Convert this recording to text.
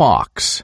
fox.